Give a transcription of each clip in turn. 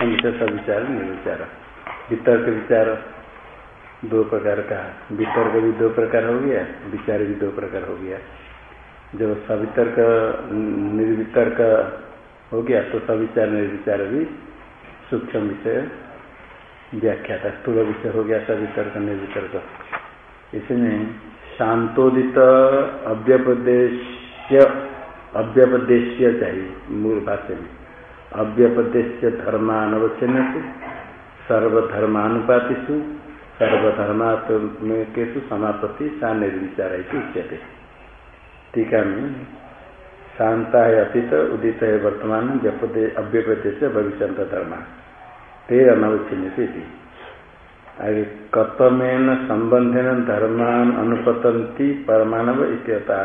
सूक्ष्म विषय सब विचार निर्विचार वितर्क विचार। दो प्रकार का वितर्क भी दो प्रकार हो गया, विचार भी दो प्रकार हो गया। जब सवितर्क निर्वितर्क हो गया तो सविचार, निर्विचार भी सूक्ष्म विषय व्याख्या था। स्थूल विषय हो गया सवितर्क निर्वितर्क इसमें शांतोदित अव्यपदेश अव्यपदेश्य चाहिए, मूल भाषा में। अव्यपदेश्य धर्मानवचन सर्वधर्मानुपातिषु सर्वधर्मात्मेकेशु समापत्ति सा निर्विचार उच्यते। टीका में शांता है अतीत उदित है वर्तमान अव्यपदेश भविष्य धर्म। ते अनवच्छिन्न से आगे, कतमेन संबंधन धर्मान अनुपतंती परमाणव इत्यता।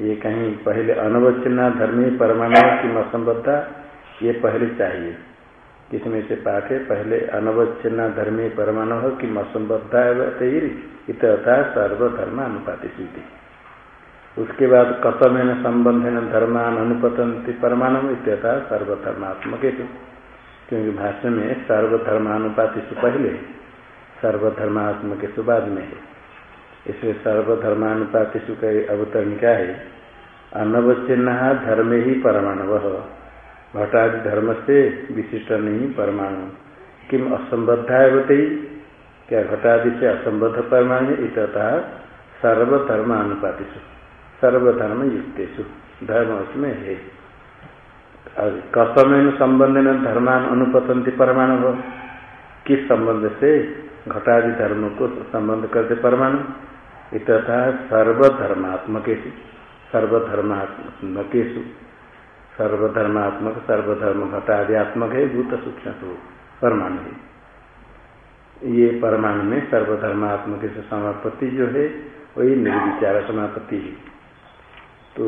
ये कहीं पहले अनवच्छिन्ना धर्मी परमाणु की असंबद्धा ये पहले चाहिए। किसमें से पाठ है पहले अनवच्छिन्ना धर्मी परमाणु कि असंबद्धा इतना सर्वधर्म अनुपाति स्वीति उसके बाद कतमेन संबंधन धर्मान अनुपतंती परमाणु इत्यता सर्वधर्मात्मक क्योंकि भाष्य में सर्वधर्मानुपाति से पहले, सर्वधर्मात्मक बाद में है। इसलिए सर्वधर्मानुपातिषु का अवतरण क्या है? अनवच्छिन्न धर्म ही परमाणु घटादि धर्म से विशिष्ट नहीं परमाणु। किम असंबद्धा है बताई क्या घटादि से असंबद्ध परमाणु इतः सर्वधर्मानुपातिषु सर्वधर्म युक्तेषु धर्म उसमें है। कसमेन संबंध धर्मान अनुपतंती परमाणु किस संबंध से? घटादि धर्म को संबंध करते परमाणु। इतना सर्वधर्मात्मक सर्वधर्मात्मकेशु सर्वधर्मात्मक सर्वधर्म घटाध्यात्मक है, भूत सूक्ष्म तो परमाणु है। ये परमाणु में सर्वधर्मात्मक से समापत्ति जो है, वही निर्विचार समापत्ति है। तो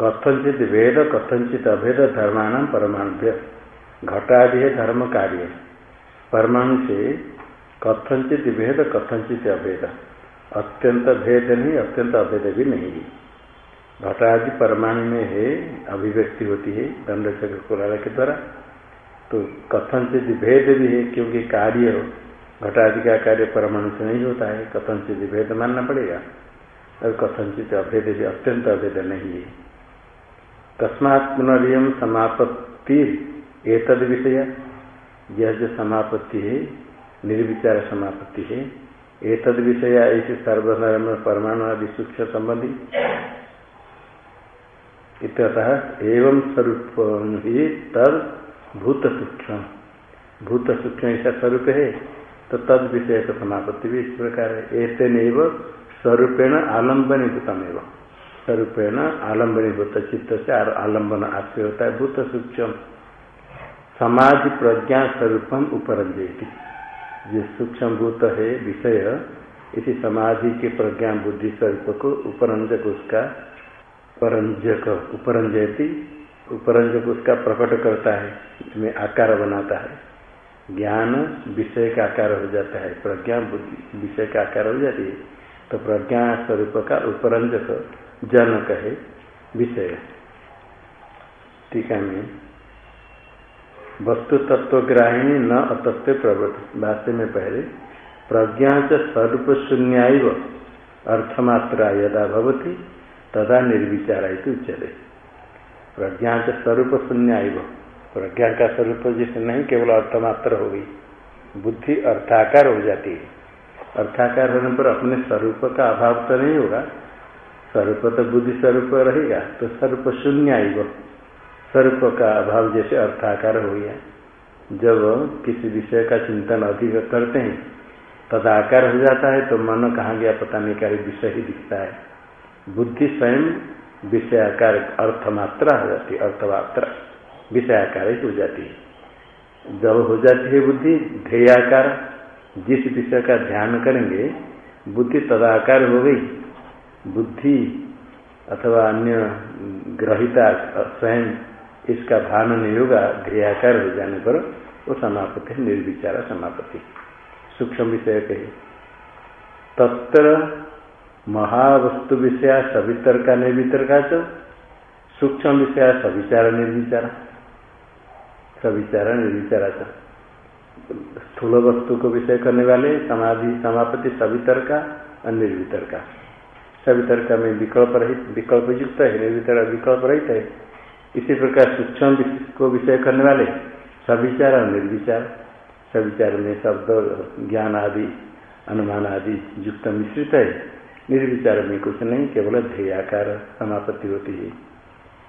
कथनचित वेद कथनचित अभेद धर्मान परमाणु घटादि है धर्म कार्य परमाणु से कथनचित भेद कथनचित अभेद। अत्यंत भेद नहीं, अत्यंत अभेद भी नहीं है। घटादि परमाणु में है, अभिव्यक्ति होती है दंड चक्र के द्वारा। तो कथन से भेद भी है, क्योंकि कार्य घटादि का कार्य परमाणु से नहीं होता है, कथन से भेद मानना पड़ेगा। और कथन से अभेद भी, अत्यंत अभेद नहीं है। तस्मात् पुनरियम समापत्ति एतद विषय। यह जो समापत्ति है, निर्विचार समापत्ति है एक एतद विषय, ऐसे सर्वधर्म परमाणु आदि सूक्ष्म संबंधी। इत्यतः एवं स्वरूप ही तद भूत सूक्ष्म भूत सूक्ष्म ऐसा स्वरूप है तो तद विषय का समापत्ति भी इस प्रकार है। नव स्वरूपेण आलम्बनी भूतम एवं स्वरूपेण आलम्बनी भूत चित्त से आलंबन आश्रय होता है भूत सूक्ष्म समाधि प्रज्ञा स्वरूपम उपरंजयती जो सूक्ष्म भूत है, विषय इसी समाधि के प्रज्ञा बुद्धि स्वरूप को उपरंजक उसका परंजक उपरंजयती, उपरंजक उसका प्रकट करता है इसमें आकार बनाता है। ज्ञान विषय का आकार हो जाता है, प्रज्ञा बुद्धि विषय का आकार हो जाती है तो प्रज्ञा स्वरूप का उपरंजक जनक है विषय। टीका में वस्तु तत्वग्राहिणी न अतत्व प्रवृत्ति। भाष्य में पहले, प्रज्ञा च स्वरूप शून्य अर्थमात्रा यदा भवती तदा निर्विचार उच्चते प्रज्ञा च स्वरूप शून्य प्रज्ञा का स्वरूप जैसे नहीं, केवल अर्थमात्र हो गई। बुद्धि अर्थाकार हो जाती है। अर्थाकार होने पर अपने स्वरूप का अभाव तो नहीं होगा। स्वरूप तो बुद्धि स्वरूप रहेगा तो स्वरूप शून्य आएगा स्वरूप का अभाव जैसे अर्थाकार हो गया। जब किसी विषय का चिंतन अधिक करते हैं, तदाकार हो जाता है तो मन कहाँ गया, पता नहीं क्या विषय ही दिखता है। बुद्धि स्वयं विषयाकार अर्थमात्रा हो जाती है अर्थमात्रा विषयाकार हो जाती है। जब हो जाती है बुद्धि, ध्येयाकार, जिस विषय का ध्यान करेंगे, बुद्धि तदाकार हो गई, बुद्धि अथवा अन्य ग्रहिता स्वयं इसका भान नहीं होगा, ध्येयाकार हो जाने पर वो समापति है निर्विचार समापति सूक्ष्म विषय कहे। तत्र महावस्तु विषय सवितर का निर्वितर का सूक्ष्म विषय सविचार निर्विचार सविचारा निर्विचारा स्थूल वस्तु को विषय करने वाले, समाधि, समापति सवितर का और निर्वितर का सवितर में विकल्प रहित, विकल्प युक्त है निर्वितर विकल्प रहित है। इसी प्रकार सूक्ष्म को विषय करने वाले, सविचार और निर्विचार। सविचार में शब्द, ज्ञान आदि, अनुमान आदि युक्त मिश्रित है। निर्विचार में कुछ नहीं, केवल ध्येयाकार समापत्ति होती है।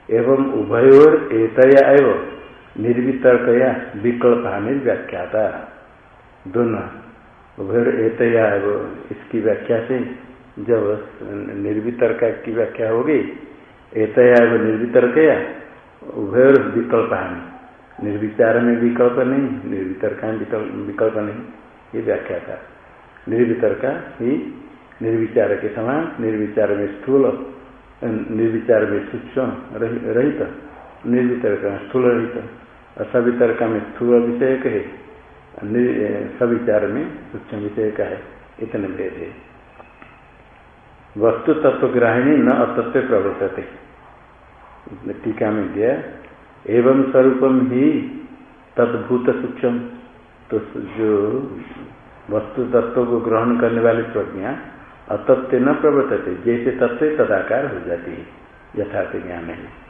एवं उभयोर एतया एवं निर्वितर्कया विकल्प निर्व्याख्याता। दोनों, उभयोर एतया एवं इसकी व्याख्या से जब निर्वितर्क की व्याख्या होगी, एतया एवं निर्वितर्कया, उभयोर विकल्प निर्विचार में विकल्प नहीं निर्वितर का विकल्प नहीं, ये व्याख्या था निर्वितर का ही निर्विचार के समान निर्विचार में स्थूल निर्विचार में सूक्ष्म रहित। निर्वितर का स्थूल रहित। सवितर का में स्थूल विषय है। सविचार में सूक्ष्म विषय का है। इतने भेद है। वस्तु तत्व तत्वग्राहिणी न अतत्व प्रवर्तते। टीका में दिया, एवं स्वरूपम ही तद्भूत सूक्ष्म तो जो वस्तु तत्व को ग्रहण करने वाली प्रज्ञा अतत्व न प्रवर्तते, जैसे तत्व तदाकार हो जाती है, यथार्थ ज्ञान है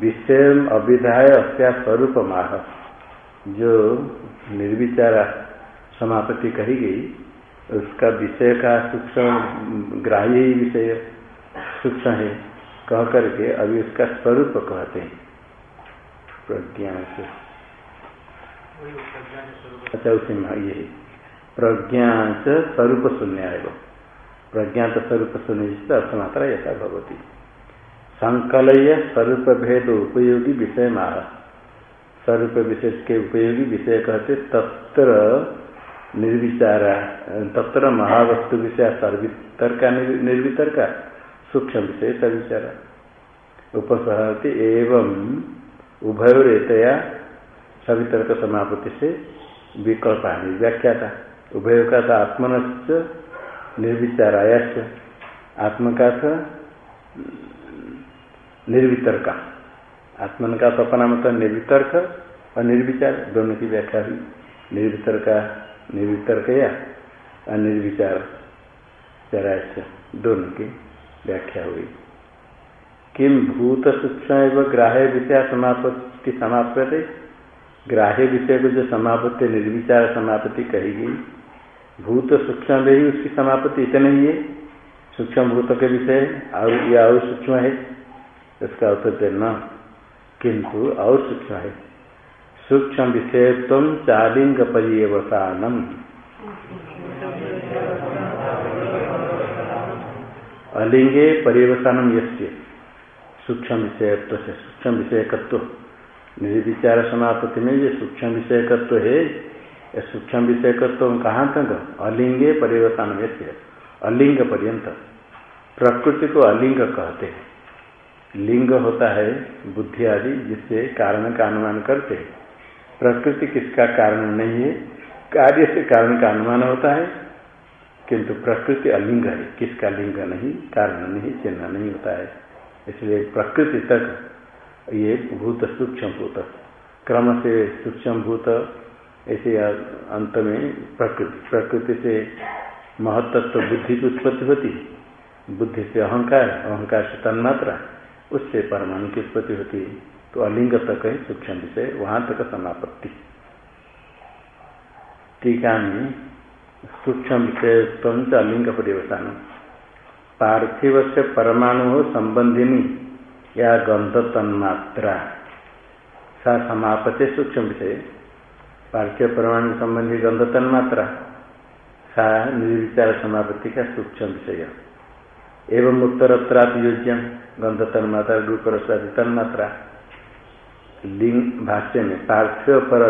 विषय अभिधाय अस्या स्वरूप माह जो निर्विचारा समापत्ति कही गई, उसका विषय का सूक्ष्म, ग्राह्य ही विषय, सूक्ष्म है, कह करके अभी उसका स्वरूप कहते हैं। प्रज्ञा से। अच्छा उसी में ये प्रज्ञा स्वरूप शून्य है वो प्रज्ञा तो स्वरूप जिससे अर्थमात्रा ऐसा भगवती संकलय स्वरूप भेद उपयोगी विषय माह स्वरूप विशेष के उपयोगी विषय कहते तत्र निर्विचारा, तत्र महावस्तु विषय सर्वितर का निर्वितर का सूक्ष्म विषय सविचारा उपसहति एवं उभयोरेतया सवितर्क समापत्ति से विकल्प हानि व्याख्या था उभय का था आत्मन निर्विचाराया आत्म का था निर्वितर्क। आत्मन का तो अपना मतलब निर्वितर्क और निर्विचार दोनों की व्याख्या हुई। निर्वितर्क निर्वितर्क या अनिर्विचार चराय दोनों की व्याख्या हुई। किम भूत सूक्ष्म एवं ग्राह्य विषय समापत्ति समाप्त ग्राह्य विषय को जो समापत्ति, निर्विचार समापत्ति कही गई भूत सूक्ष्म में ही उसकी समापत्ति इतने ही है। सूक्ष्म भूत के विषय और या और सूक्ष्म है। इसका उत्तर न किंतु और सूक्ष्म है। सूक्ष्म विषय तुम चालिंग पर्यवसानम अलिंगे पर्यवसानम यस्य? सूक्ष्म विषयत्व से। सूक्ष्म विषयकत्व। निर्विचार समापत्ति में ये सूक्ष्म विषयकत्व है। सूक्ष्म विषयकत्व कहाँ तक अलिंगे परिवर्तन व्यक्ति अलिंग पर्यंत। प्रकृति को अलिंग कहते हैं। लिंग होता है बुद्धि आदि, जिससे कारण का अनुमान करते हैं। प्रकृति किसका कारण नहीं है? कार्य से कारण का अनुमान होता है। किंतु प्रकृति अलिंग है। किसका लिंग नहीं? कारण नहीं, चिन्ह नहीं होता है। इसलिए प्रकृति तक ये भूत सूक्ष्म भूत। क्रम से सूक्ष्म भूत ऐसे अंत में प्रकृति प्रकृति से महत्त्व बुद्धि की उत्पत्ति होती बुद्धि से अहंकार अहंकार से तन्मात्रा, उससे परमाणु की उत्पत्ति होती है। तो अलिंग तक है, सूक्ष्म विषय वहाँ तक समापत्ति। टीका में सूक्ष्म विषय अलिंग परिवर्तन पार्थिव से परमाणु संबंधिनी या गंध तन्मात्रा सा समापते सूक्ष्म विषय। पार्थिव परमाणु संबंधी गंध तन्मात्रा सा निर्विचार समापत्ति का सूक्ष्म विषय। एवं उत्तरत्रात योज्यम गंध तन्मात्रा रूप रसादि तन्मात्रा लिंग भाष्य में पार्थिव पर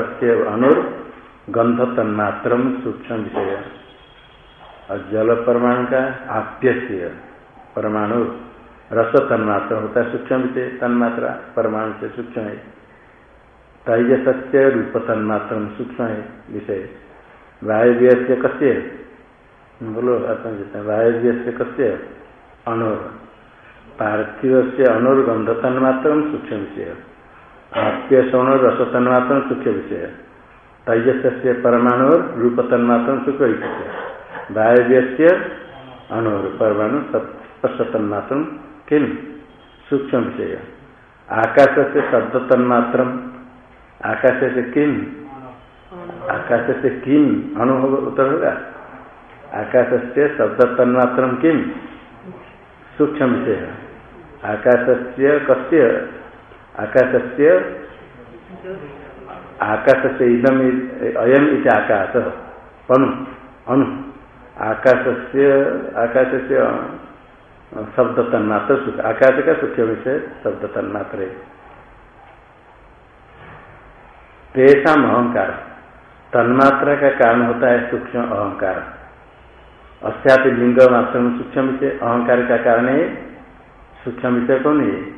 अनुर गंध तन्मात्र सूक्ष्म विषय। और जल परमाणु का आप्य परमाणु रस तन्मात्र होता है सूक्ष्म से तन्मात्रा परमाणु से सूक्ष्म है। तेजस से रूप तन्मात्र सूक्ष्म है, विषय। वायव्य से कस्य बोलो वायव्य से कस्य? अनुर पार्थिव से अनुर्गंध तन्मात्र सूक्ष्म विषय। आप्य सौण तन्मात्र सुख विषय। तेजस से परमाणु रूप तन्मात्र सुख विषय। वायव्य से अणुर परमाणु तन्मात्र किम? सूक्ष्म विषय। आकाश से शब्द तन्मात्र आकाश से किम आकाश से किम अनुभव उत्तर होगा आकाश से शब्द तन्मात्र किम सूक्ष्म विषय आकाश से कस्य? आकाश से आकाश से इदम अयम इति आकाश। पनु, अनु। आकाश से आकाश से शब्द तन्मात्र आकाश का सूक्ष्म विषय शब्द तन्मात्र तेषा अहंकार। तन्मात्रा का कारण होता है सूक्ष्म अहंकार। अस्थात लिंग मात्र सूक्ष्म विषय, अहंकार का कारण है, सूक्ष्म विषय कौन है?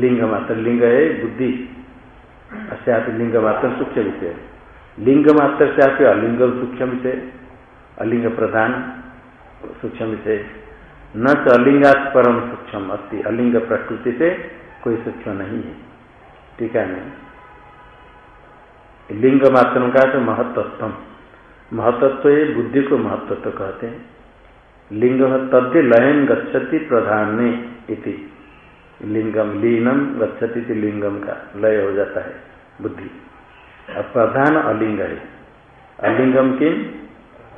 लिंग मात्र। लिंग है बुद्धि। अस्थात लिंग मात्र सूक्ष्म विषय। लिंग मात्र से आप अलिंग सूक्ष्म विषय। अलिंग प्रधान, सूक्ष्म विषय। न तो अलिंगात परम सूक्ष्म अस्थि अलिंग प्रकृति से कोई सूक्ष्म नहीं है। ठीक है नहीं लिंग मात्र का तो महत्व महत्व ये बुद्धि को महत्व कहते हैं। लिंग तद्य लयन गच्छति प्रधान इति। लिंगम लीनम गच्छति थी लिंगम का लय हो जाता है, बुद्धि। प्रधान अलिंग है। अलिंगम किम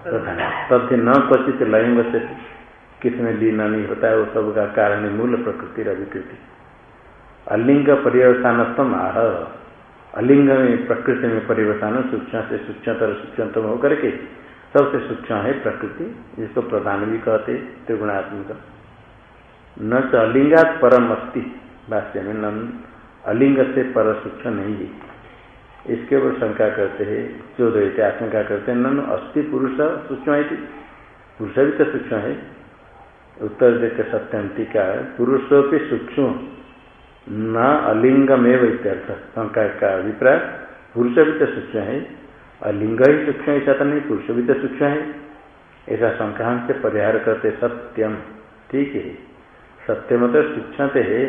प्रधान। तथ्य न क्वचित लयन गच्छति। किसमें लीन नहीं होता है, वो सब का कारण मूल प्रकृति अभिकृति। अलिंग पर्यवसानस्तम आह। अलिंग में, प्रकृति में परिवर्तन सूक्ष्म से सूक्ष्मतर सूक्ष्मतम होकर के सबसे सूक्ष्म है प्रकृति, जिसको प्रधान भी कहते त्रिगुणात्मक। न तो अलिंगात परम अस्थि भाष्य में, न अलिंग से पर सूक्ष्म नहीं है। इसके ऊपर शंका करते हैं चौदह आशंका करते हैं, न अस्थि पुरुष सूक्ष्म पुरुष भी तो सूक्ष्म है। उत्तर देकर सत्यम टीका पुरुषों पर सूक्ष्म। न अलिंगमेव शंका का अभिप्राय? पुरुष भी तो सूक्ष्म है। अलिंग ही सूक्ष्म ऐसा तो नहीं पुरुष भी तो सूक्ष्म है। ऐसा शंका से परिहार करते सत्यम। ठीक है। सत्यम तो सूक्ष्म है,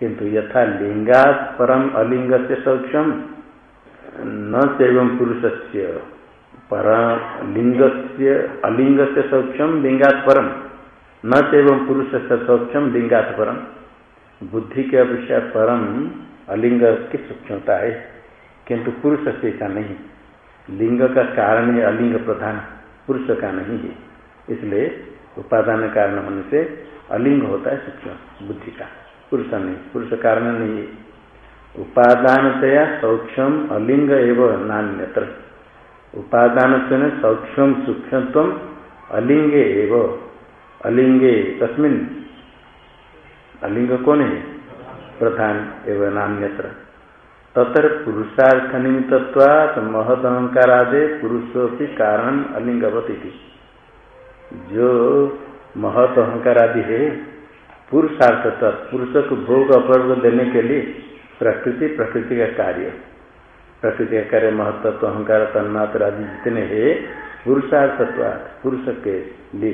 किंतु यथा लिंगात परम अलिंग से सूक्ष्म न एवं पुरुष से पर लिंग से अलिंग से सूक्ष्म लिंगात परम। न एवं पुरुष से सूक्ष्म लिंगात परम। बुद्धि के अपेक्षा परम अलिंग की सूक्ष्मता है? किंतु पुरुष से ऐसा नहीं। लिंग का कारण है अलिंग प्रधान पुरुष का नहीं है। इसलिए उपादान कारण होने से अलिंग होता है सूक्ष्म बुद्धि का। पुरुष नहीं, पुरुष कारण नहीं है। उपादानतया सौक्ष्म अलिंग एवं नान्यत्र। उपादान से सौक्ष्म सूक्ष्म अलिंगे एवं अलिंगे तस्मिन अलिंग कौन है प्रधान एवं नान्यत्र तत्र पुरुषार्थ निमित्तवात महद अहंकारादे पुरुषों की कारण अलिंगवती जो महत अहंकार आदि है पुरुषार्थ पुरुष को भोग अपर्ग देने के लिए प्रकृति प्रकृति का कार्य। प्रकृति का कार्य महत्व अहंकार, तन्मात्र आदि जितने हैं पुरुषार्थत्व पुरुष के लिए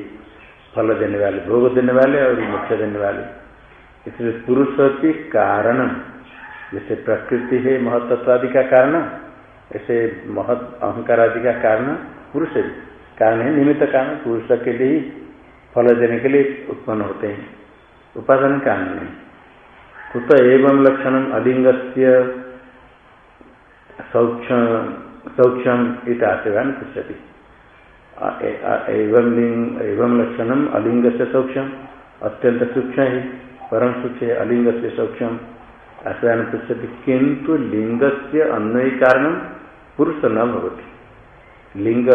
फल देने वाले, भोग देने वाले और मुख्य देने वाले। इसलिए होती कारण जैसे प्रकृति है महत्वादि का कारण, ऐसे महत अहंकार आदि का कारण, पुरुष कारण है निमित्त कारण, पुरुष के लिए फल देने के लिए उत्पन्न होते हैं। उपादान कारण नहीं कुत एवं लक्षण अलिंग से सौक्षम इत आशयवान पृछति एवं लिंग, एवं अलिंग से सौक्ष्म, अत्यंत सूक्ष्म है। परम सुख है अलिंग से सौक्ष्म आश्रयन पृछति किंतु लिंग से अन्वय कारण पुरुष न भवती। लिंग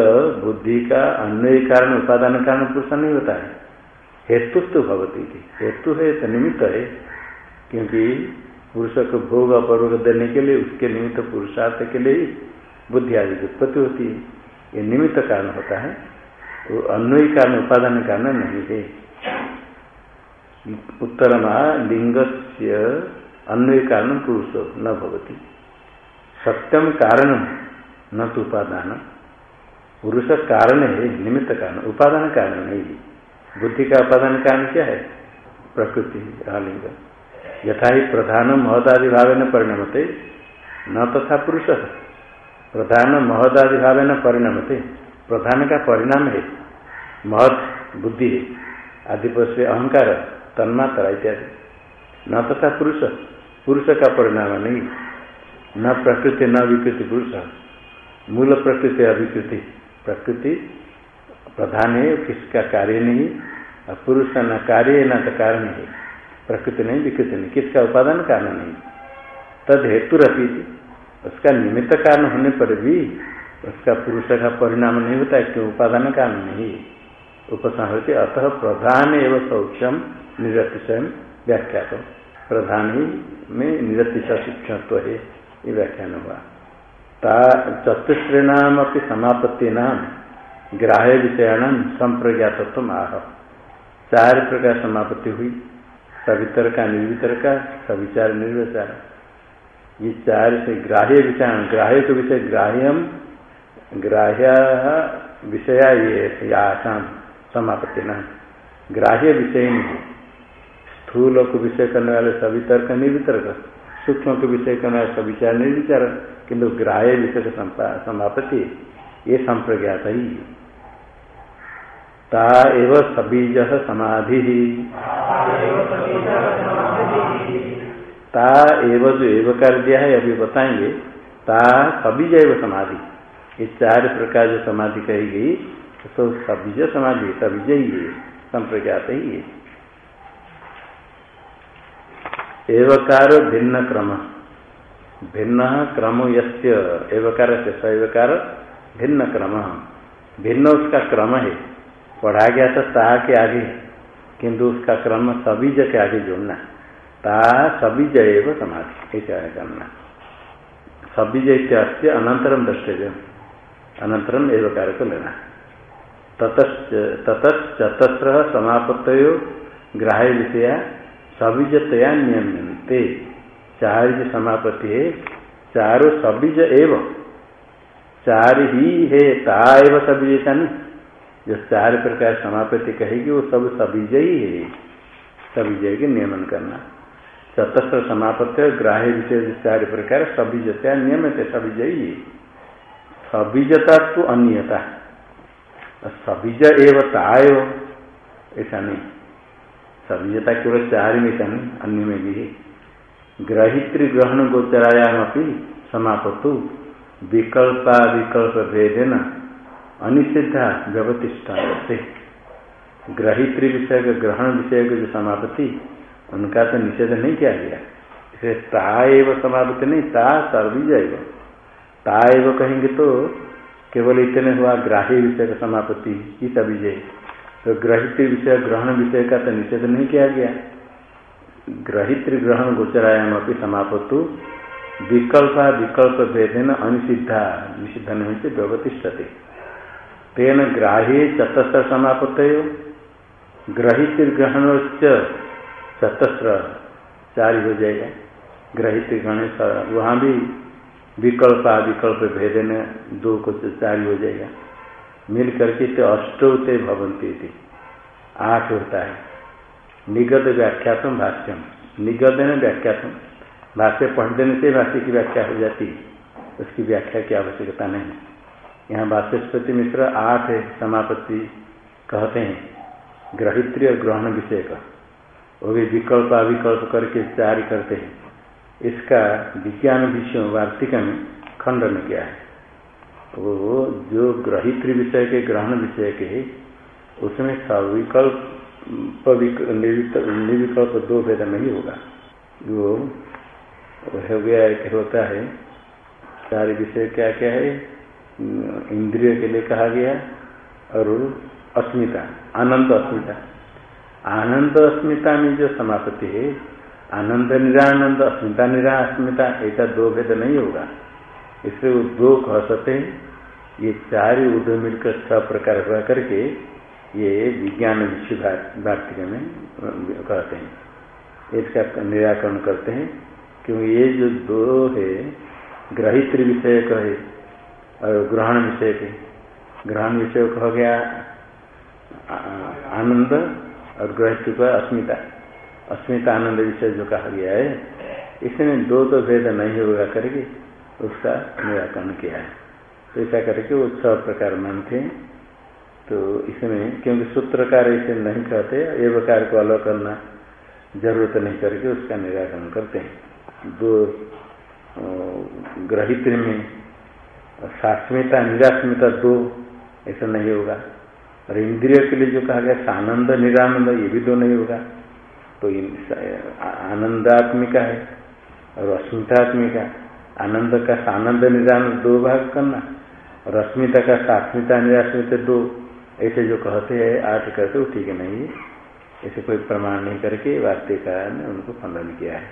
बुद्धि का अन्वय कारण उपादान कारण पुरुष नहीं होता है। हेतु तो भवती थी हेतु है तो निमित्त है, क्योंकि पुरुष को भोग अपर्ग देने के लिए, उसके निमित्त पुरुषार्थ के लिए बुद्धि आदि की उत्पत्ति होती है। ये निमित्त कारण होता है वो अन्वय कारण उपादान कारण नहीं है। उत्तरमा लिंग से अन्वय कारण पुरुष, न भवती। सत्यम कारण न तो उपादान। पुरुष कारण है, निमित्त कारण, उपादान कारण नहीं बुद्धि का उपादान कारण क्या है? प्रकृति आलिंग यथा ही प्रधान महदादि भाव न परिणमते, न तथा पुरुष। प्रधान महदादि भाव परिणमते, प्रधान का परिणाम है। महत, बुद्धि है। से अहंकार तन्मात्रा इत्यादि। न तथा पुरुष। पुरुष का परिणाम नहीं। न प्रकृति, न विकृति पुरुष। मूल प्रकृति, अविकृति। प्रकृति प्रधान है, किसका कार्य नहीं। और पुरुष न कार्य, न तो कारण है। प्रकृति नहीं, विकृति नहीं। किसका उपादान कारण नहीं। तद हेतु रही उसका निमित्त कारण होने पर भी उसका पुरुष का परिणाम नहीं होता है क्यों? उपादान कारण नहीं। उपसंहति अतः प्रधान एवं सौक्षम निरतिशय व्याख्या प्रधान ही में निरतिशय शिक्षण तो है, ये व्याख्यान हुआ। चतुश्रेणाम अपनी समापत्ति नाम ग्राह्य विषयाण संप्रज्ञातत्व आह। चार प्रकार समापत्ति हुई सवितर का निर्वितर का सविचार, निर्विचार। ये चार से ग्राह्य विषय ग्राह्य के विषय, ग्राह्यम, ग्राह्य विषया ये आसाम समापत्ति नाम ग्राह्य विषय नहीं स्थूल को विषय करने वाले सभी तर्क निर्वितर्क सूक्ष्म को विषय करने वाले सभी विचार निर्विचार किंतु ग्राह्य विषय समापत्ति ये संप्रज्ञात ही। ता एव सबीज समाधि। ता एव जो एव कर दिया है, अभी बताएँगे। ता सबीज एव समाधि। ये चार प्रकार जो समाधि कही गई तो सबीज समाधि सबीज ही है संप्रज्ञात ही है। एवकार भिन्न क्रम। भिन्न क्रम यस्य से सवकार भिन्न क्रम। भिन्न उसका क्रम है। पढ़ा गया था ता के आगे, किंतु उसका क्रम सबीज के आगे जोड़ना। ता सबीज एव समाधि ऐसे करना। सबीज इत्यास्य अनंतरम द्रष्टव्य, अनंतरम एवकार को लेना। ततचतस्र समापत्त ग्राह्य विषया सबीजतया नियमते चार जो समापत्ति है। चारों सबीज एव। चार ही है, ता एव नहीं जो चार प्रकार समापत्ति कहेगी, वो सब सबीज ही है। सबीज के नियमन करना। चतस्त्र समापत्ति ग्राह्य विषय चार प्रकार सबीजतया नियमित ही है सबीजता तो अन्यता सबीज एव ताय ऐसा नहीं। सभ्यता केवल चार में नहीं अन्य में भी है ग्रहित्री ग्रहण गोचरायाम अपनी समापतु। विकल्पा विकल्प भेदेन अनिषिद्धा व्यवतिष्ठा से ग्रहित्री विषय के ग्रहण विषय के जो समापति उनका तो निषेध नहीं किया गया। इसे ताव समापति नहीं, ता सर्वी जाएगा। ताव कहेंगे तो केवल इतने हुआ ग्राही विषय का समापति ही जाए तो ग्रहित्री विषय, ग्रहण विषय का तो निषेध नहीं किया गया। ग्रहित्री ग्रहण गोचरायाम अपनी समापत्तु विकल्प विकल्प भेदेन अनिषिद्धा, निषिद्ध नहीं से व्यवतिष्ठते। तेन ग्राह्य चतस्र समापत ग्रहित्री ग्रहण चतस्र चार हो जाएगा। ग्रहित्री ग्रहण वहाँ भी विकल्प विकल्प भेदेन दो को चार हो जाएगा। मिल करके तो अष्टोते भवंती थी आठ होता है। निगद व्याख्यातम भाष्यम निगद व्याख्यातम भाष्य पढ़ देने से भाष्य की व्याख्या हो जाती है। उसकी व्याख्या की आवश्यकता नहीं। यहाँ भाष्यस्पति मिश्र आठ समापत्ति कहते हैं। ग्रहित्री और ग्रहण विषय का वो भी विकल्प अविकल्प करके चार करते हैं। इसका विज्ञान विषयों वार्तिका में खंडन किया है। वो जो ग्रहित्री विषय के, ग्रहण विषय के, उसमें सविकल्प निर्विकल्प दो भेद नहीं होगा। जो हो गया एक होता है, सारे विषय क्या क्या है, इंद्रिय के लिए कहा गया, और अस्मिता, आनंद अस्मिता। आनंद अस्मिता में जो समापत्ति है, आनंद निरानंद, अस्मिता निरा अस्मिता ऐसा दो भेद नहीं होगा। इससे वो दो कह सकते हैं ये चार उद मिलकर छह प्रकार करके, ये विज्ञान वार्तिक में कहते हैं। इसका निराकरण करते हैं, क्योंकि ये जो दो है ग्रहित्र विषय का है, और ग्रहण विषय के ग्रहण विषय कह गया आनंद और ग्रहित्र का अस्मिता। अस्मिता आनंद विषय जो कहा गया है, इसमें दो तो भेद नहीं होगा करके उसका निराकरण किया है। तो ऐसा करके वो छह प्रकार मानते हैं तो इसमें क्योंकि सूत्रकार ऐसे नहीं कहते एवकार को अलग करना ज़रूरत नहीं करके उसका निराकरण करते हैं। दो ग्रहित में शास्मिता निरास्मिता दो, ऐसा नहीं होगा। और इंद्रिय के लिए जो कहा गया आनंद निरानंद, ये भी दो नहीं होगा। तो आनंदात्मिका है और अस्मितात्मिका आनंद का आनंद निदान दो भाग करना और अस्मिता का सास्मिता निरास्मिता दो, ऐसे जो कहते हैं, आठ कहते वो ठीक नहीं है। ऐसे कोई प्रमाण नहीं करके वार्तिकार ने उनको खंडन किया है।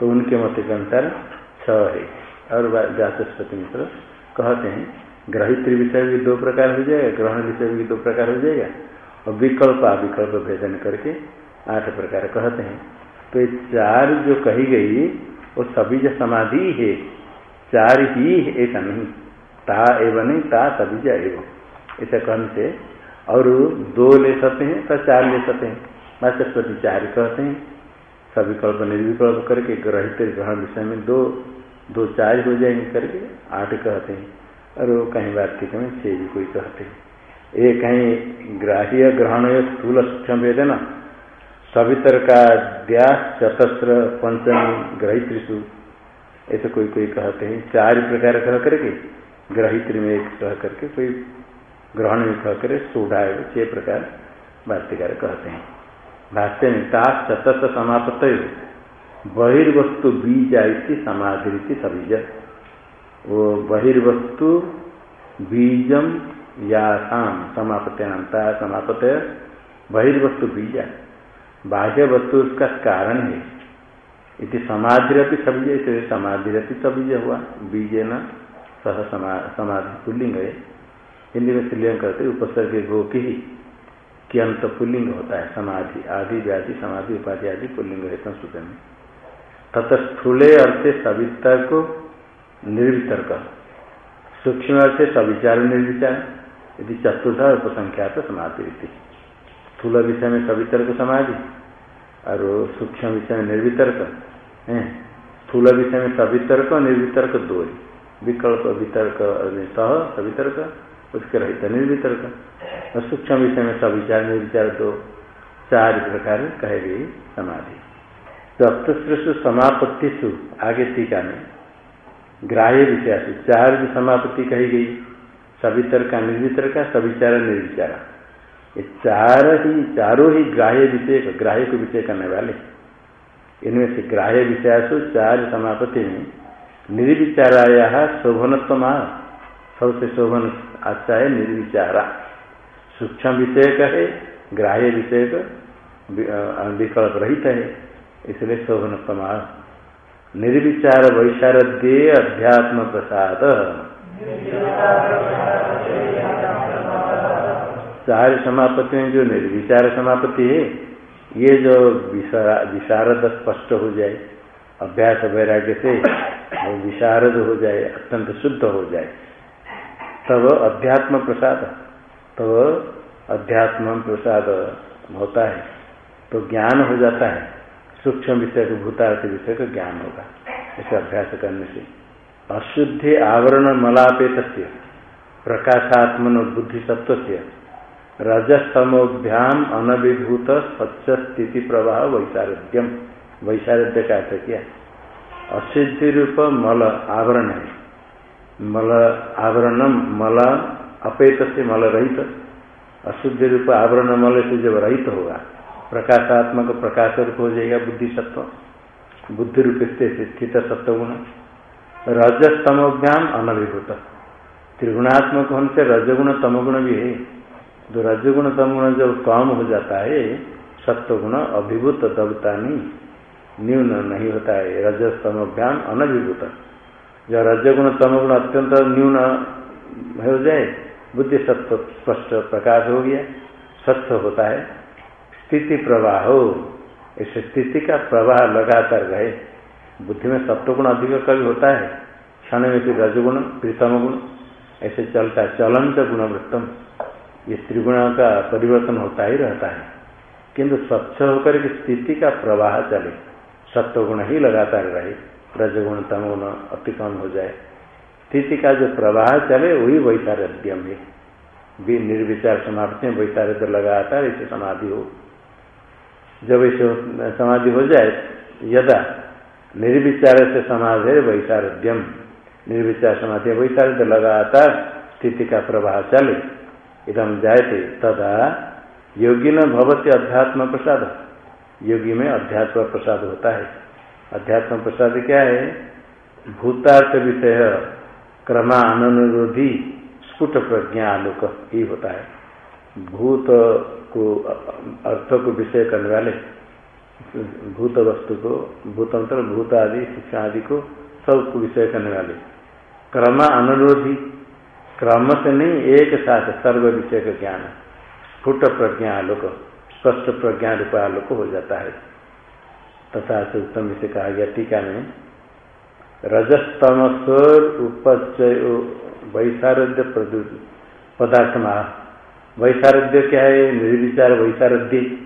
तो उनके मत के अनुसार छ है। और जातस्पति मित्र कहते हैं, ग्रहित विषय भी दो प्रकार हो जाएगा, ग्रहण विषय भी दो प्रकार हो जाएगा, और विकल्प अविकल्प भेदन करके आठ प्रकार कहते हैं। तो ये चार जो कही गई वो सभी जो समाधि है, चार ही ऐसा नहीं। ता एवं नहीं, ता सभी एवं। ऐसा कहने से। और दो ले सकते हैं तो चार ले सकते हैं। वाचस्पति चार कहते हैं। सभी कल्प निर्विकल्प करके ग्रहित ग्रहण विषय में दो दो चार हो जाएँगे करके आठ कहते हैं। और वो कहीं वार्तिक में छह भी कोई कहते हैं। एक कहीं ग्राह्य ग्रहण स्थूल सूक्ष्म सवितर का द्यास चतस्त्र पंचमी ग्रहित्रिशु ऐसे कोई कोई कहते हैं, चार प्रकार कह करके ग्रहित्री में एक कह करके कोई ग्रहण में कह कर सूढ़ा छह प्रकार भाष्यकार कहते हैं। भाष्य में ताश चतस्थ समाप्त बहिर्वस्तु बीज आई समाधि सबीज वो बहिर्वस्तु बीजम या शाम समापत्यांता समापत बहिर्वस्तु बीज। बाह्य वस्तु उसका कारण है। इति समाधिरपि सबीज इसे समाधिरपि हुआ। बीज न सह समाधि पुल्लिंग है। हिंदी में स्त्रीलिंग करते उपसर्ग गो की ही कि अंत पुल्लिंग होता है। समाधि, आदि व्याधि, समाधि, उपाधि आदि पुल्लिंग है संस्कृत में। तथा स्थूले अर्थे सविता को निर्वितर्क। सूक्ष्म अर्थे सविचार निर्विचार। यदि चतुर्थ उपसंख्यात समाधि स्थूल विषय में सवितर्क समाधि और सूक्ष्म विषय में निर्वितर्क, है? स्थूल विषय में सवितर्क निर्वितर्क दो विकल्प वितर्क सह सवितर्क उसके रहित निर्वितर्क। और सूक्ष्म विषय में सविचार निर्विचार दो, चार प्रकार कहे गई समाधि। चतुष्टु समापत्तिशु आगे टीका में ग्राह्य विषय चार समापत्ति कही गई सवितर का निर्वितर का सविचार निर्विचारा। चार ही, चारों ही ग्राह्य विषय ग्राह्य को विषय करने वाले। इनमें से ग्राह्य विषयासु चार समापति में निर्विचाराया शोभनत्व सबसे शोभन अच्छा है निर्विचारा। सूक्ष्म विषय का है, ग्राह्य विषय विकल्प रहित है, इसलिए शोभन प्रमाण निर्विचार वैशारद्य अध्यात्म प्रसाद। चार समापत्ति में जो निर्विचार समापत्ति है, ये जो विशारद स्पष्ट हो जाए, अभ्यास वैराग्य से वो विशारद हो जाए, अत्यंत शुद्ध हो जाए, तब अध्यात्म प्रसाद, तब अध्यात्म प्रसाद होता है। तो ज्ञान हो जाता है, सूक्ष्म विषय को भूतार्थ विषय का ज्ञान होगा, ऐसे अभ्यास करने से। अशुद्धि आवरण मलापेत प्रकाशात्मन बुद्धि सत्व से रजस्तमोभ्याम अनभिभूत स्वच्छ स्थिति प्रवाह वैशारद्यम। वैशारद्य का अर्थ किया? असिद्धि रूप मल आवरण है। मल आवरणम मल अपेत से मल रहित। अशुद्धि रूप आवरण मल से जब रहित होगा, प्रकाशात्मक प्रकाश रूप हो जाएगा बुद्धि सत्व बुद्धि रूप से स्थित सत्व गुण रजस्तमोभ्याम अनभिभूत। त्रिगुणात्मक होने से रजगुण तमगुण भी है। जो रजगुण तमगुण जब कम हो जाता है, सत्वगुण अभिभूत दबता नहीं, न्यून नहीं होता है रजस्तमोभ्याम अनभिभूत। जब रजगुण तमगुण अत्यंत न्यून हो जाए, बुद्धि सत्व स्पष्ट प्रकाश हो गया सत्य होता है। स्थिति प्रवाह हो, इस स्थिति का प्रवाह लगातार रहे। बुद्धि में सत्वगुण अधिक कभी होता है, क्षण में फिर रजगुण प्रीतम गुण ऐसे चलता है चलन चलंत गुणवृत्तम। ये त्रिगुण का परिवर्तन होता ही रहता है। किंतु स्वच्छ होकर के स्थिति का प्रवाह चले, सत्वगुण ही लगातार रहे, रजगुण, तमगुण अति कम हो जाए। स्थिति का जो प्रवाह चले, वही वैसारध्यम है। निर्विचार समाप्ति में वैसारध्य लगातार इसे समाधि हो। जब इसे समाधि हो जाए, यदा निर्विचार से समाधि है वैसारध्यम निर्विचार समाधि वैसारध्य लगातार स्थिति का प्रवाह चले। इदम जायते, तदा योगी न भवती अध्यात्म प्रसाद योगी में अध्यात्म प्रसाद होता है। अध्यात्म प्रसाद क्या है? भूतार्थ विषय क्रमानुरोधी स्फुट प्रज्ञा आलोक ही होता है। भूत को, अर्थ को विषय करने वाले, भूत वस्तु को, भूतंत्र भूत आदि शिक्षा आदि को सबको विषय करने वाले। क्रम अनुरोधी क्रम से नहीं, एक साथ सर्व विषय का ज्ञान। स्फुट प्रज्ञा आलोक, स्पष्ट प्रज्ञा रूप आलोक हो जाता है। तथा से उत्तम विषय कहा गया टीका में रजस्तम स्वर उपचय वैसारध्य पदार्थ महा वैसारध्य क्या है? निर्विचार वैसारध्य।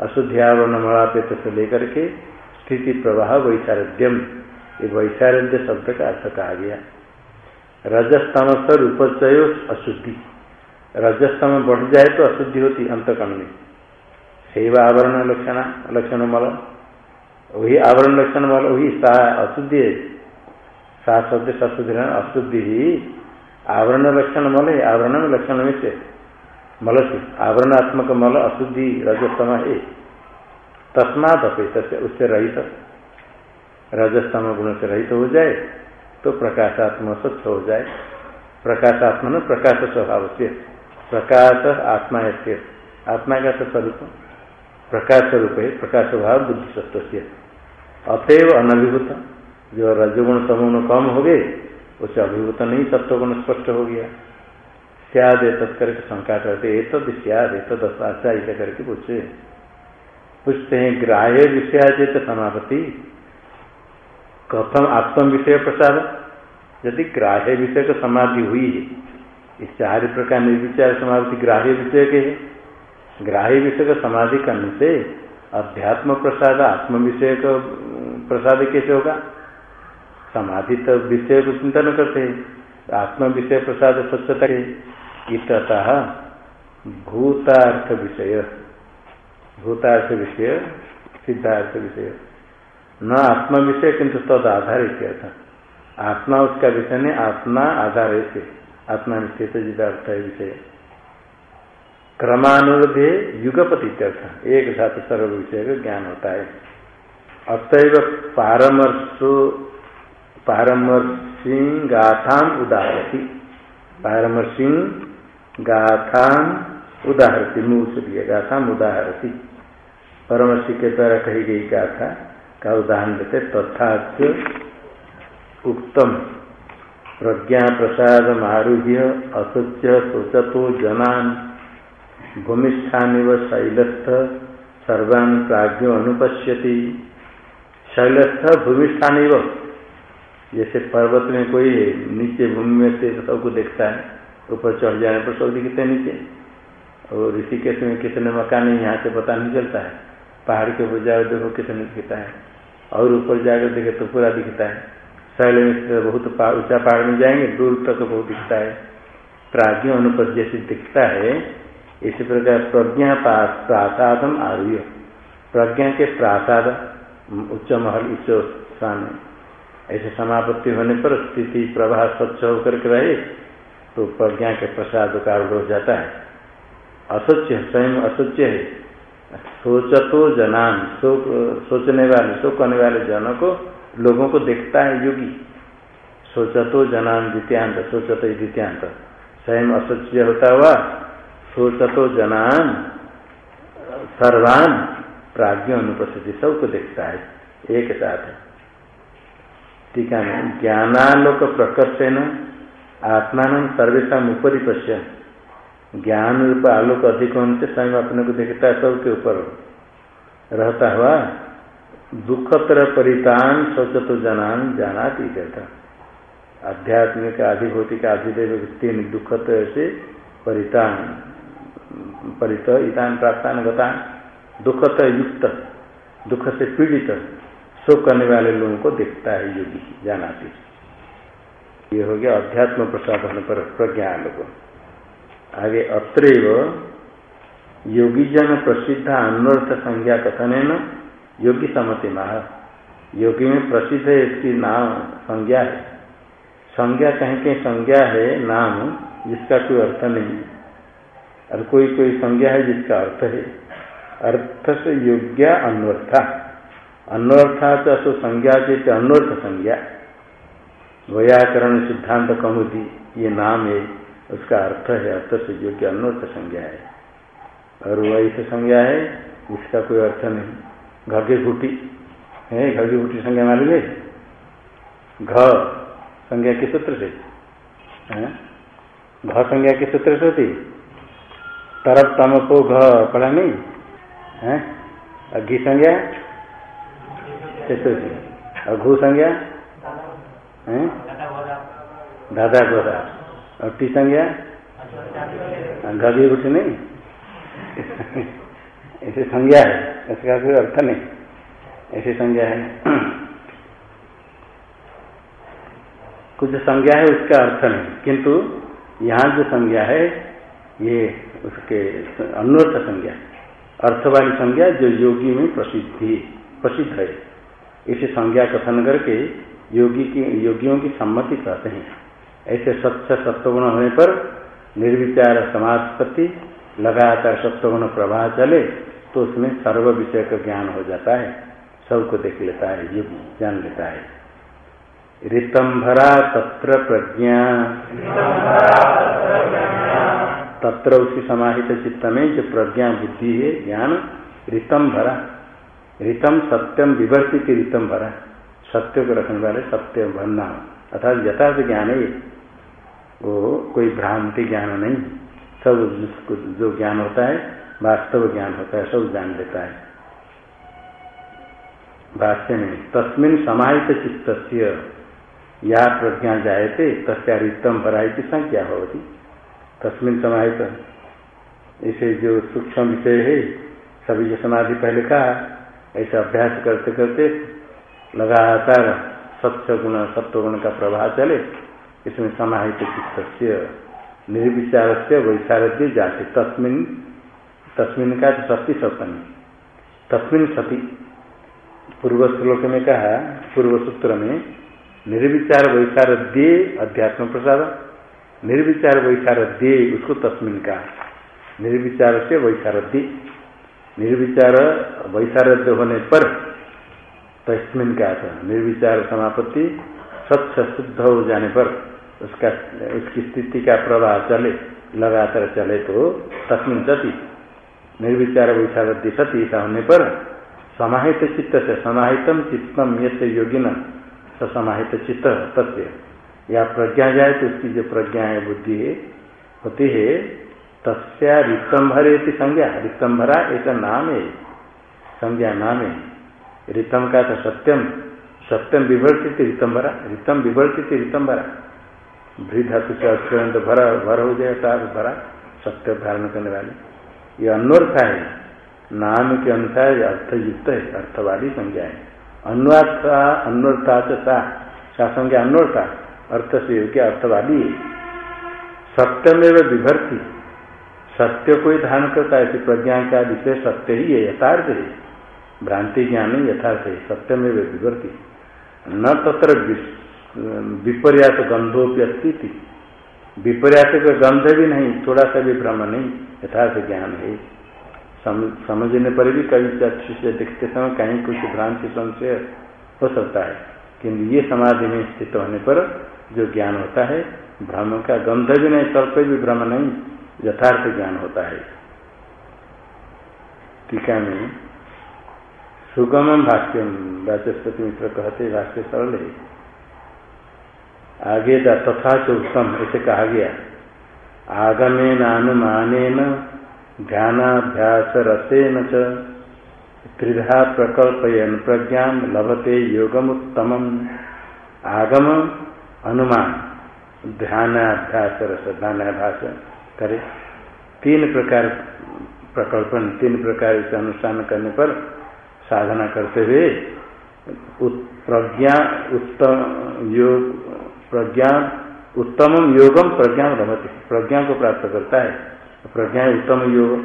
अशुद्धि आवरण मलापेत से लेकर के स्थिति प्रवाह वैसारध्यम। ये वैसारध्य शब्द का अर्थ कहा गया। रजस्तम स्वर उपचय अशुद्धि। रजस्तम बढ़ जाए तो अशुद्धि होती, अंतकर्ण। में सेवा आवरण लक्षण लक्षण मल। वही आवरण लक्षण मल, वही सा अशुद्धि है। सा शब्द अशुद्धि अशुद्धि ही। आवरण लक्षण मल है आवरण में लक्षण में से। मल से, आवरणात्मक मल, अशुद्धि, रजस्तम है। तस्मात अपेत उससे रहित। रजस्तम गुण से रहित हो जाए तो प्रकाशात्म स्वच्छ हो जाए। प्रकाशात्म न प्रकाश स्वभाव से। प्रकाश आत्मा है आत्मा का स्वरूप। प्रकाश स्वरूप है। प्रकाश स्वभाव बुद्धि सत्व से। अतएव अनभिभूत। जो रजगुण तमुण कम हो गए, उसे अभिभूत नहीं गुण स्पष्ट हो गया। सियाद तत्कर के शंका करते, ये तो सियाद ये तो दशाचा करके पूछे। पूछते हैं, ग्राह्य विषयाचेत समापति? कथम आत्म विषय प्रसाद। यदि ग्राह्य विषय का समाधि हुई है, इस चार प्रकार निर्विचार समाधि ग्राह्य विषय के है। ग्राह्य विषय का समाधि करने से अध्यात्म प्रसाद, आत्म विषय का, प्रसाद कैसे होगा? समाधि तो विषय को चिंतन करते हैं। आत्म विषय प्रसाद स्वच्छता के इतः भूतार्थ विषय। भूतार्थ विषय, सिद्धार्थ विषय। न आत्म विषय, किंतु तद आधार अर्थ आत्मा उसका विषय नहीं, आत्मा आधार है आत्मा में स्थित अर्थ है विषय। क्रमानुरोधे युगपति अर्थ एक साथ सर्व विषय का ज्ञान होता है। अतएव पारमर्शो पारमर्शी गाथाम उदाहरती। पारमर्शी गाथाम उदाहरती। मुँह से गाथाम उदाहरती। परमर्शी के द्वारा कही गई गाथा का उदाहरण देते तथा उत्तम प्रज्ञा प्रसाद मारूह्य असुच्य सोचतो जनान। भूमिष्ठान व शैलस्थ सर्वान प्राज्ञो अनुपश्यति। शैलस्थ भूमिष्ठान जैसे पर्वत में कोई नीचे भूमि में से सबको देखता है, ऊपर चढ़ जाने पर सब दिखते नीचे। और ऋषिकेश में कितने मकान है, यहाँ से पता नहीं चलता है। पहाड़ के जाकर देखो कितने दिखता है। और ऊपर जाकर देखे तो पूरा दिखता है। शैल में बहुत ऊँचा पहाड़ में जाएँगे, दूर तक बहुत दिखता है। प्राज्ञ अनुपद जैसे दिखता है, इसी प्रकार प्रज्ञा प्रासादम आरूढ़ प्रज्ञा के प्रासाद, उच्च महल, उच्च स्थान ऐसे समापत्ति होने पर स्थिति, प्रवाह स्वच्छ होकर के रहे तो प्रज्ञा के प्रसाद का जाता है। असोच्य स्वयं असोच्य है। सोचतो जनान, सो, सोचने वाले शोक करने वाले जनों को, लोगों को देखता है योगी। सोचतो जनान द्वितीयांत, सोचत द्वितीयांत। स्वयं असोच्य होता हुआ, सोचतो जनान, सर्वान प्राज्ञ अनुपस्थिति सबको देखता है, एक साथ है। टीका में ज्ञानालोक प्रकर्षण आत्मान सर्वेशा उपरी पश्य ज्ञान रूप आलोक अधिक होने से स्वयं अपने को देखता है सबके ऊपर रहता हुआ दुखतर परितान सोचतो जनान, जाना कहता। आध्यात्मिक आधिभौतिक आधिदेव तीन दुखत से परितान, परित, इतान, प्राप्तान, गतान दुखत युक्त, दुख से पीड़ित शोक करने वाले लोगों को देखता है योगी जानाती ये हो गया अध्यात्म प्रसाधन पर प्रज्ञा लोग आगे अत्रैव योगी जन प्रसिद्ध अन्वर्थ संज्ञा कथन है न योगी समति माह। योगी में प्रसिद्ध है इसकी नाम संज्ञा है। संज्ञा कहीं कहीं संज्ञा है नाम, जिसका कोई अर्थ नहीं और कोई कोई संज्ञा है जिसका अर्थ है। अर्थ से योग्य अन्वर्था। अन्वर्था तो संज्ञा के अन्वर्थ संज्ञा। व्याकरण सिद्धांत कमुदी, ये नाम है। उसका अर्थ है अर्थ से योग्य अन्वर्थ संज्ञा है। और वैसे संज्ञा है, इसका कोई अर्थ नहीं। घगे घुटी, है, घगे घुटी संज्ञा मालूम है? घ संज्ञा के सूत्र से घ संज्ञा के सूत्र से होती। तरफ़ तम को घ, पढ़ा नहीं? है? घी संज्ञा? और घू संज्ञा? दादा गोदा और टी संज्ञा घी उठी नहीं? ऐसे संज्ञा है। इसका कोई अर्थ नहीं। ऐसी संज्ञा है। कुछ संज्ञा है उसका अर्थ नहीं। किंतु यहाँ जो संज्ञा है, ये उसके अनुर्थ संज्ञा अर्थ वाली संज्ञा जो योगी में प्रसिद्धि, प्रसिद्ध है। इसे संज्ञा कथन करके योगी की, योगियों की सम्मति कहते हैं। ऐसे स्वच्छ सत्वगुण होने पर निर्विचार समाजपति लगातार सत्वगुण प्रवाह चले तो उसमें सर्व विषय का ज्ञान हो जाता है। सबको देख लेता है युग जान लेता है। ऋतंभरा तत्र प्रज्ञा। तत्र उसकी समाहित चित्त में जो प्रज्ञा बुद्धि है, ज्ञान ऋतम भरा ऋतम सत्यम विवर्तित ऋतम भरा सत्य को रखने वाले सत्य बनना। अर्थात यथार्थ ज्ञान है वो कोई भ्रांति ज्ञान नहीं, सब जो ज्ञान होता है, वास्तव ज्ञान होता है, सब जान लेता है। भाष्य में तस्मिन समाहित चित्त या प्रज्ञा जायते, तस्या रितम की संख्या होती तस्मिन समाहित, इसे जो सूक्ष्म विषय है, सभी जो समाधि पहले कहा, ऐसा अभ्यास करते करते लगातार सत्य गुण सत्व गुण का प्रभाव चले इसमें समाहित चित्त निर्विचार से वैशारद्य जाते। तस्मिन तस्मिन का तो सती सपनी तस्मिन सती। पूर्व श्लोक में कहा पूर्व सूत्र में, निर्विचार वैशारद्य अध्यात्म प्रसाद, निर्विचार वैशारद्य उसको तस्मिन का। निर्विचार से वैशारद्य निर्विचार वैशारद्य होने पर तस्मिन का था। निर्विचार समापत्ति स्वच्छ शुद्ध हो जाने पर। उसका, उसकी स्थिति का प्रवाह चले, लगातार चले तो तस्मिन सती, निर्विचार वैशारद्धि सती ऐसा होने पर समाहित चित्त से समाहितम चित्तम ये योगी न समाहित चित्त तथ्य या प्रज्ञा जाए तो उसकी जो प्रज्ञा है, बुद्धि है, होती है, तस्या रितंभर संज्ञा। रितंभरा ऐसा नाम है। संज्ञा नाम है। ऋतम का था सत्यम। सत्यम विवर्तित ऋतंबरा ऋतम विवर्तित ऋतंबरा वृद्धातु से अत्यंत भरा, भर हो जाता भरा, सत्य धारण करने वाले। ये अन्वर्था है। नाम के अनुसार अर्थयुक्त है, अर्थवादी संज्ञा है। अन्वर्था अन्वर्था सा। संज्ञा अन्वर्था, अर्थ से योग्य अर्थवादी सत्यमेव विभर्ति। सत्य को ही धारण करता है प्रज्ञा का विषय सत्य ही है, यथार्थ है। भ्रांति ज्ञान यथार्थ है सत्य में वे विवर्ती न तत्र विपर्यास गंधोपि अस्थिति विपर्यास का गंध भी नहीं थोड़ा सा भी भ्रम नहीं यथार्थ ज्ञान है। सम, समझने पर भी कभी अच्छे से देखते समय कहीं कुछ भ्रांति संशय हो सकता है। किंतु ये समाधि में स्थित होने पर जो ज्ञान होता है भ्रम का गंध भी नहीं तर्क भी भ्रम नहीं यथार्थ ज्ञान होता है। टीका में सुगम भाष्यम वाचस्पति मित्र कहते भाष्य सरल है। आगे तथा उत्तम ऐसे कहा गया। आगमेन, अनुमानेन ध्यानाभ्यास रसेन च। त्रिधा प्रकल्पयन, प्रज्ञा लभते योगमुत्तम आगम, अनुमान ध्यानाभ्यास रस ध्यानाभ्यास करे। तीन प्रकार प्रकल्पन, तीन प्रकार से अनुष्ठान करने पर साधना करते हुए प्रज्ञा उत्तम योग प्रज्ञा उत्तम योगम प्रज्ञा रमती। प्रज्ञा को प्राप्त करता है। प्रज्ञा उत्तम योग।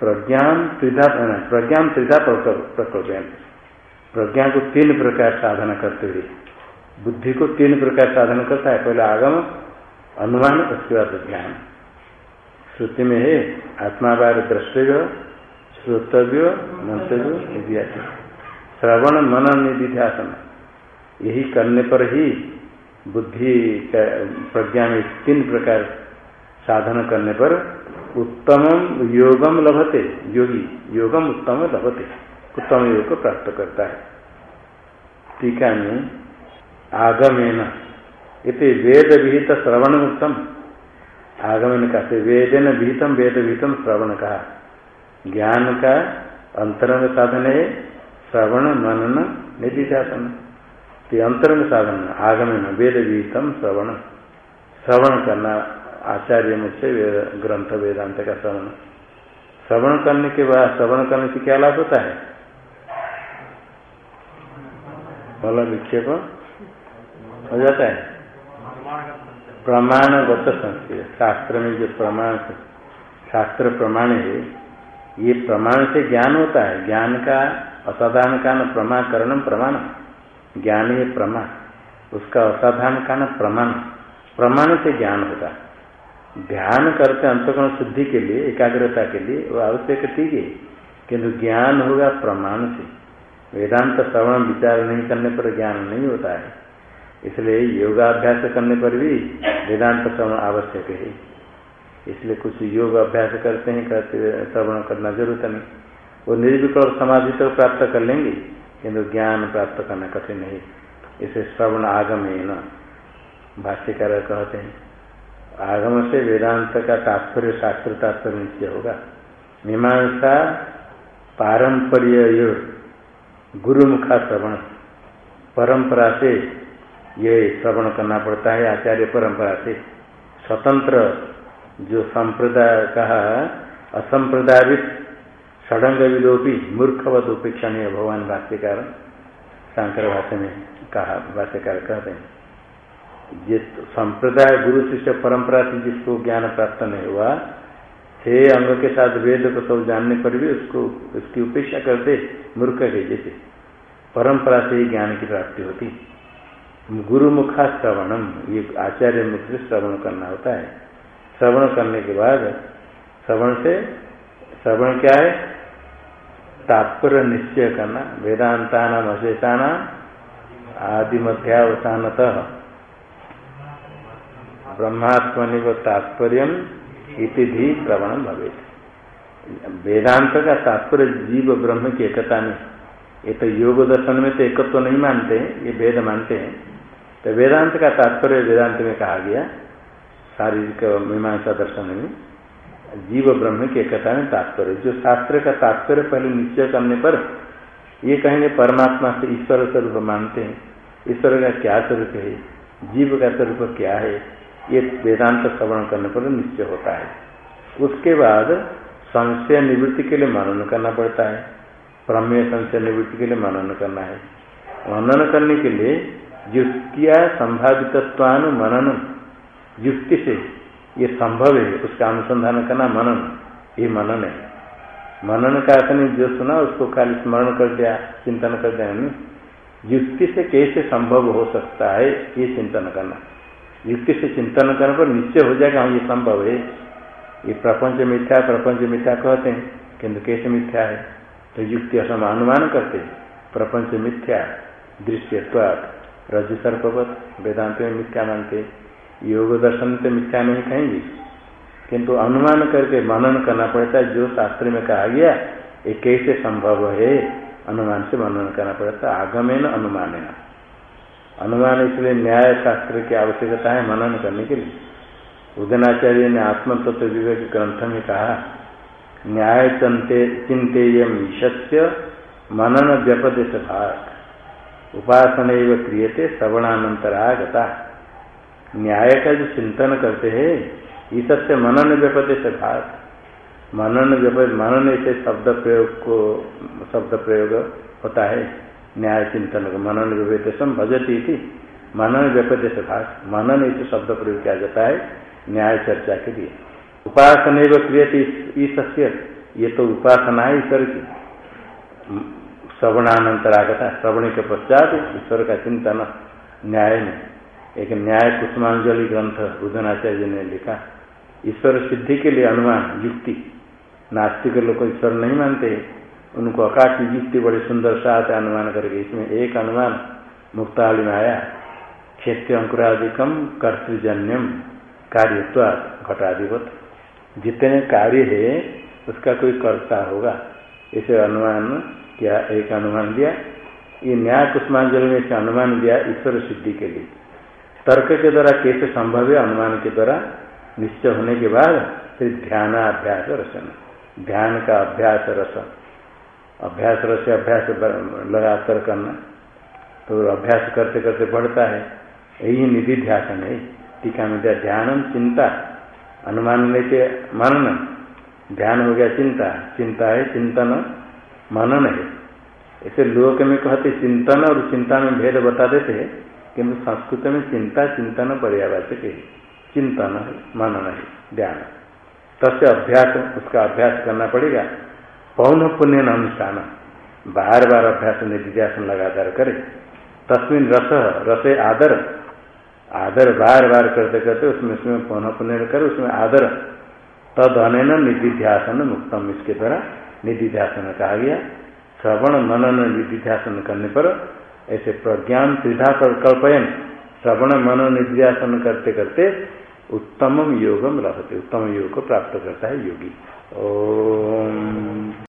प्रज्ञा त्रिधा प्रज्ञा त्रिधा प्रकल्प प्रज्ञा को तीन प्रकार साधना करते हुए। बुद्धि को तीन प्रकार साधना करता है। पहले आगम, अनुमान, उसके बाद ज्ञान। श्रुति में है, आत्मा बार द्रष्टव्य, श्रोतव्य, मंतव्य श्रवण मनन निधिध्यासन। यही करने पर ही बुद्धि प्रज्ञा में तीन प्रकार साधन करने पर उत्तम योगम लभते, योगी, योगम उत्तम लभते, उत्तम योग को प्राप्त करता है। टीका में आगमेन, इति वेद विहित श्रवण उत्तम आगमन का वेदन विहितम वेद विहितम श्रवण कहा ज्ञान का अंतरंग साधन है, श्रवण, मनन, निधिध्यासन। अंतरंग साधन, आगमन वेद विहितम श्रवण। श्रवण करना आचार्य मुझसे ग्रंथ, वेदांत का श्रवण। श्रवण करने के बाद, श्रवण करने से क्या लाभ होता है? फल विक्षेप हो जाता है। प्रमाणगत संस्कृत, शास्त्र में जो प्रमाण शास्त्र प्रमाण है, ये प्रमाण से ज्ञान होता है। ज्ञान का असाधारण का न करणम प्रमाण ज्ञान ये प्रमा, उसका असाधारण का न प्रमाण प्रमाण से ज्ञान होता ध्यान करते अंतकरण शुद्धि के लिए, एकाग्रता के लिए वो आवश्यक ठीक है किंतु ज्ञान होगा प्रमाण से। वेदांत श्रवण विचार नहीं करने पर ज्ञान नहीं होता है। इसलिए योगाभ्यास करने पर भी वेदांत श्रवण आवश्यक है। इसलिए कुछ योग अभ्यास करते हैं, करते श्रवण करना ज़रूरत नहीं। वो निर्विकल्प समाधि तो प्राप्त कर लेंगे। किंतु ज्ञान प्राप्त करना कठिन है इसे श्रवण आगम है न। भाष्यकार कहते हैं, आगम से वेदांत का तात्पर्य, शास्त्र तात्पर्य निश्चय होगा? मीमांसा पारंपरिक गुरुमुखा श्रवण। परंपरा से ये श्रवण करना पड़ता है, आचार्य परंपरा से। स्वतंत्र जो संप्रदाय कहा असंप्रदायित षडंग विलोपी मूर्खवत उपेक्षणीय भगवान भाष्यकार शंकर भाष्य में कहा भाष्यकार कहते हैं, जिस संप्रदाय गुरु शिष्य परंपरा से जिसको ज्ञान प्राप्त नहीं हुआ, छह अंग के साथ वेद को सब जानने पर भी उसको उसकी उपेक्षा करते मूर्ख के जैसे। परंपरा से ही ज्ञान की प्राप्ति होती। गुरु मुखा श्रवणम ये आचार्य मुख से श्रवण करना होता है। श्रवण करने के बाद, श्रवण से श्रवण क्या है? तात्पर्य निश्चय करना वेदांता नाम अशेषाना आदि मध्यावसानतः ब्रह्मात्मनि तात्पर्य इति भी श्रवण भवे वेदांत का तात्पर्य जीव ब्रह्म की एकता में ये तो योग दर्शन में तो एकत्व तो नहीं मानते, ये वेद मानते हैं। तो वेदांत का तात्पर्य वेदांत में कहा गया, शारीरिक मीमांसा दर्शन में। जीव ब्रह्म की एकता में तात्पर्य, जो शास्त्र का तात्पर्य पहले निश्चय करने पर ये कहेंगे परमात्मा से ईश्वर स्वरूप मानते हैं। ईश्वर का क्या स्वरूप है? जीव का स्वरूप क्या है? ये वेदांत श्रवण करने पर निश्चय होता है। उसके बाद संशय निवृत्ति के लिए मनन करना पड़ता है। प्रमेय संशय निवृत्ति के लिए मनन करना है। मनन करने के लिए युक्तिया संभावित मनन युक्ति से ये संभव है, उसका अनुसंधान करना मनन, ये मनन है। मनन का अर्थ जो सुना उसको खाली स्मरण कर दिया, चिंतन कर दिया, नहीं। युक्ति से कैसे संभव हो सकता है, ये चिंतन करना। युक्ति से चिंतन करने पर निश्चय हो जाएगा हाँ ये संभव है। ये प्रपंच मिथ्या प्रपंच मिथ्या कहते हैं, किंतु कैसे मिथ्या है? तो युक्ति असम अनुमान करते प्रपंच मिथ्या, दृश्यत्वात रज सर्पवत वेदांत में मिथ्या मानते योग दर्शन से मिथ्या नहीं कहेंगे। किंतु अनुमान करके मनन करना पड़ता है, जो शास्त्र में कहा गया, ये कैसे संभव है? अनुमान से मनन करना पड़ता है। आगमेन अनुमान है अनुमान इसलिए न्याय शास्त्र की आवश्यकता है मनन करने के लिए। उदनाचार्य ने आत्म तत्व विवेक ग्रंथ में कहा, न्याय चिंतेयम ईशस्य मनन व्यपदेश भाग। उपासना क्रियते, श्रवणानंतरागता। न्याय का जो चिंतन करते हैं। ईशस्य मनन व्यपदेश भाग मनन जब मनन ऐसे शब्द प्रयोग को, शब्द प्रयोग होता है। न्याय चिंतन को मनन व्यपदेशम भजती थी। मनन व्यपदेश भाग मनन ऐसे शब्द प्रयोग किया जाता है न्याय चर्चा के लिए। उपासना व क्रियते सत्य। ये तो उपासना है ईश्वर की। श्रवणानंतर आगता श्रवण के पश्चात ईश्वर का चिंतन न्याय में। एक न्याय कुष्मांजलि ग्रंथ बुधनाचार्य ने लिखा। ईश्वर सिद्धि के लिए अनुमान, युक्ति। नास्तिक लोग ईश्वर नहीं मानते। उनको अकाशी युक्ति बड़े सुंदर साथ अनुमान करके इसमें एक अनुमान मुक्तावली में आया। क्षेत्र अंकुराधिकम कर्तृजन्यम कार्यत्व घटाधिपत। जितने कार्य है, उसका कोई कर्ता होगा। इसे अनुमान क्या, एक अनुमान दिया। ये न्याय कुष्मांजलि में से अनुमान दिया ईश्वर सिद्धि के लिए। तर्क के द्वारा कैसे संभव है, अनुमान के द्वारा निश्चय होने के बाद फिर ध्यानाभ्यास रसन ध्यान का अभ्यास रस अभ्यास रस अभ्यास लगातार करना। तो अभ्यास करते करते बढ़ता है। यही निधि ध्यान है। टीका में दिया ध्यान चिंता। अनुमान लेके मनन। ध्यान हो गया चिंता। चिंता है चिंतन। मनन है। ऐसे लोक में कहते चिंतन और चिंता में भेद बता देते हैं। किंतु संस्कृत में चिंता चिंतन पर्यावाचक है चिंतन है मनन है ध्यान। तस्य अभ्यास उसका अभ्यास करना पड़ेगा। पौन पुण्य अनुष्ठान। बार बार अभ्यास निधिध्यासन लगातार करे। तस्मिन रस रसे आदर। आदर बार बार करते करते उसमें उसमें पौन पुण्य करे उसमें आदर। तद अन निधिध्यासन मुक्तम। इसके द्वारा निधिध्यासन कहा गया। श्रवण मनन निधिध्यासन करने पर ऐसे प्रज्ञान त्रिधा कल्पयन, श्रवण मनो निधिध्यासन करते करते उत्तम योगम रहते उत्तम योग को प्राप्त करता है योगी। ओम।